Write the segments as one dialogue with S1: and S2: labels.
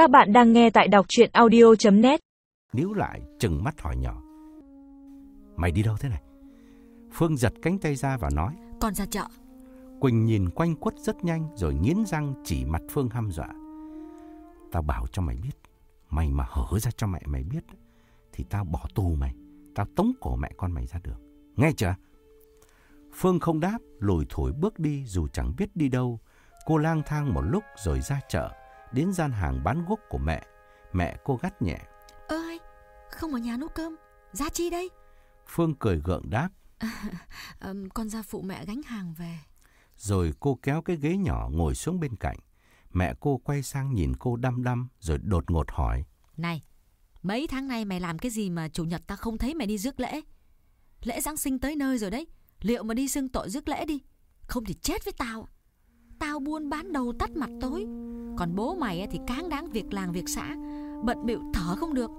S1: Các bạn đang nghe tại đọc chuyện audio.net
S2: níu lại chừng mắt hỏi nhỏ. Mày đi đâu thế này? Phương giật cánh tay ra và nói.
S3: Con ra chợ.
S2: Quỳnh nhìn quanh quất rất nhanh rồi nghiến răng chỉ mặt Phương hăm dọa. Tao bảo cho mày biết, mày mà hở ra cho mẹ mày biết, thì tao bỏ tù mày, tao tống cổ mẹ con mày ra đường. Nghe chưa? Phương không đáp, lùi thổi bước đi dù chẳng biết đi đâu. Cô lang thang một lúc rồi ra chợ, đến gian hàng bán guốc của mẹ. Mẹ cô gắt nhẹ.
S3: Ơi, không ở nhà nấu cơm. Ra chi đây?
S2: Phương cười gượng đáp.
S3: Ờm, con ra phụ mẹ gánh hàng về.
S2: Rồi cô kéo cái ghế nhỏ ngồi xuống bên cạnh. Mẹ cô quay sang nhìn cô đăm đăm rồi đột ngột hỏi.
S3: Này, mấy tháng nay mày làm cái gì mà chủ nhật ta không thấy mày đi rước lễ? Lễ Giáng sinh tới nơi rồi đấy. Liệu mà đi xưng tội rước lễ đi. Không thì chết với tao. Tao buôn bán đầu tắt mặt tối. Còn bố mày thì cáng đáng việc làng việc xã. Bận bịu thở không được.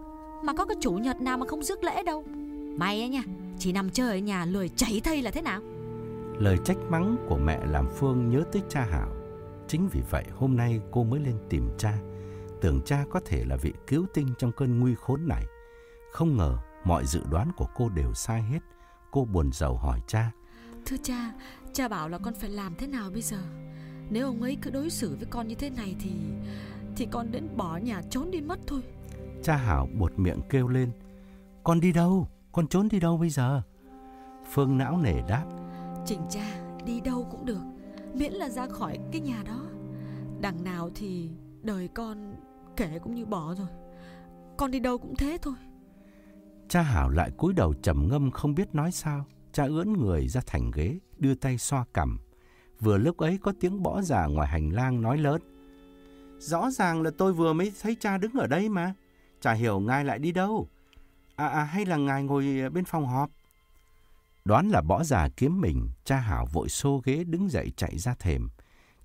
S3: Mà có cái chủ nhật nào mà không rước lễ đâu. Mày ấy nha, chỉ nằm chơi ở nhà lười chảy thây là thế nào?
S2: Lời trách mắng của mẹ làm Phương nhớ tới cha Hảo. Chính vì vậy hôm nay cô mới lên tìm cha. Tưởng cha có thể là vị cứu tinh trong cơn nguy khốn này. Không ngờ mọi dự đoán của cô đều sai hết. Cô buồn rầu hỏi cha.
S3: Thưa cha, cha bảo là con phải làm thế nào bây giờ? Nếu ông ấy cứ đối xử với con như thế này thì thì con đến bỏ nhà trốn đi mất thôi.
S2: Cha Hảo buột miệng kêu lên. Con đi đâu? Con trốn đi đâu bây giờ? Phương não nề đáp.
S3: Trình cha đi đâu cũng được, miễn là ra khỏi cái nhà đó. Đằng nào thì đời con kể cũng như bỏ rồi. Con đi đâu cũng thế thôi.
S2: Cha Hảo lại cúi đầu trầm ngâm không biết nói sao. Cha ưỡn người ra thành ghế, đưa tay xoa cằm. Vừa lúc ấy có tiếng bỏ già ngoài hành lang nói lớn. Rõ ràng là tôi vừa mới thấy cha đứng ở đây mà. Chả hiểu ngài lại đi đâu. À, à hay là ngài ngồi bên phòng họp? Đoán là bỏ già kiếm mình, cha Hảo vội xô ghế đứng dậy chạy ra thềm.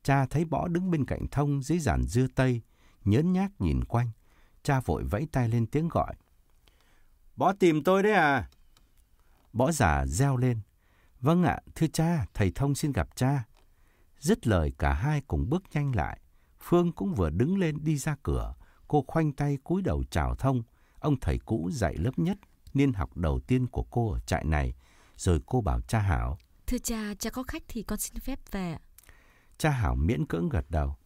S2: Cha thấy bỏ đứng bên cạnh thông dưới giàn dưa tây, nhớn nhác nhìn quanh. Cha vội vẫy tay lên tiếng gọi. Bỏ tìm tôi đấy à? Bỏ già reo lên. Vâng ạ, thưa cha, thầy thông xin gặp cha. Dứt lời cả hai cùng bước nhanh lại. Phương cũng vừa đứng lên đi ra cửa. Cô khoanh tay cúi đầu chào thông. Ông thầy cũ dạy lớp nhất, niên học đầu tiên của cô ở trại này. Rồi cô bảo cha Hảo.
S3: Thưa cha, cha có khách thì con xin phép về.
S2: Cha Hảo miễn cưỡng gật đầu.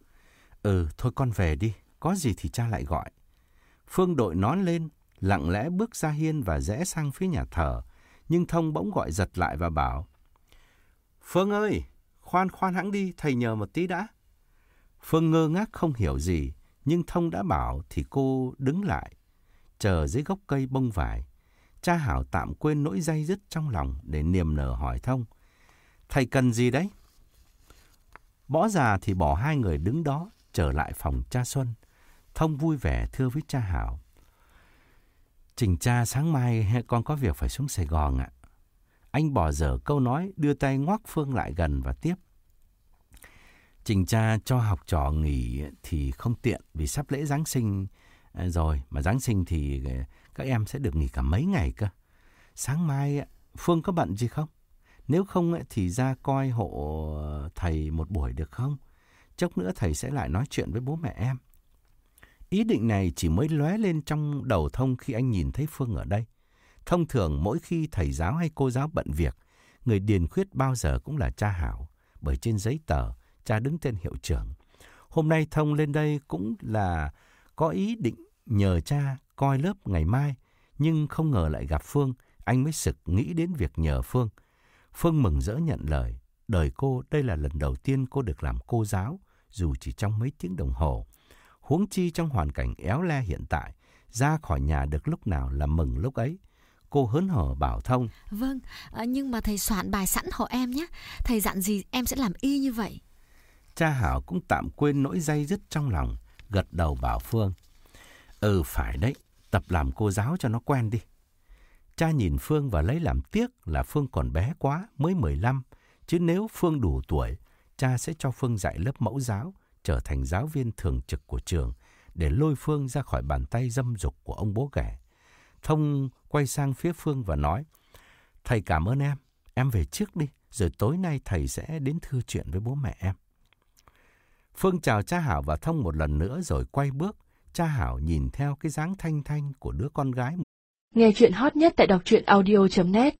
S2: Ừ, thôi con về đi, có gì thì cha lại gọi. Phương đội nón lên, lặng lẽ bước ra hiên và rẽ sang phía nhà thờ. Nhưng Thông bỗng gọi giật lại và bảo. Phương ơi, khoan khoan hãng đi, thầy nhờ một tí đã. Phương ngơ ngác không hiểu gì, nhưng Thông đã bảo thì cô đứng lại, chờ dưới gốc cây bông vải. Cha Hảo tạm quên nỗi dây dứt trong lòng để niềm nở hỏi Thông. Thầy cần gì đấy? Bỏ già thì bỏ hai người đứng đó, trở lại phòng cha Xuân. Thông vui vẻ thưa với cha Hảo. Trình cha sáng mai con có việc phải xuống Sài Gòn ạ. Anh bỏ dở câu nói, đưa tay ngoắc Phương lại gần và tiếp. Trình cha cho học trò nghỉ thì không tiện vì sắp lễ Giáng sinh à, rồi. Mà Giáng sinh thì à, các em sẽ được nghỉ cả mấy ngày cơ. Sáng mai Phương có bận gì không? Nếu không thì ra coi hộ thầy một buổi được không? Chốc nữa thầy sẽ lại nói chuyện với bố mẹ em. Ý định này chỉ mới lóe lên trong đầu Thông khi anh nhìn thấy Phương ở đây. Thông thường mỗi khi thầy giáo hay cô giáo bận việc, người điền khuyết bao giờ cũng là cha Hảo, bởi trên giấy tờ, cha đứng tên hiệu trưởng. Hôm nay Thông lên đây cũng là có ý định nhờ cha coi lớp ngày mai, nhưng không ngờ lại gặp Phương, anh mới sực nghĩ đến việc nhờ Phương. Phương mừng rỡ nhận lời, đời cô đây là lần đầu tiên cô được làm cô giáo, dù chỉ trong mấy tiếng đồng hồ. Huống chi trong hoàn cảnh éo le hiện tại, ra khỏi nhà được lúc nào là mừng lúc ấy. Cô hớn hở bảo Thông.
S3: Vâng, à, nhưng mà thầy soạn bài sẵn hộ em nhé. Thầy dặn gì em sẽ làm y như vậy.
S2: Cha Hảo cũng tạm quên nỗi dây dứt trong lòng, gật đầu bảo Phương. Ừ phải đấy, tập làm cô giáo cho nó quen đi. Cha nhìn Phương và lấy làm tiếc là Phương còn bé quá, mới 15. Chứ nếu Phương đủ tuổi, cha sẽ cho Phương dạy lớp mẫu giáo, trở thành giáo viên thường trực của trường, để lôi Phương ra khỏi bàn tay dâm dục của ông bố ghẻ. Thông quay sang phía Phương và nói, Thầy cảm ơn em, em về trước đi, rồi tối nay thầy sẽ đến thư chuyện với bố mẹ em. Phương chào cha Hảo và Thông một lần nữa rồi quay bước. Cha Hảo nhìn theo cái dáng thanh thanh của đứa con gái.
S1: Nghe chuyện hot nhất tại đọc truyện audio.net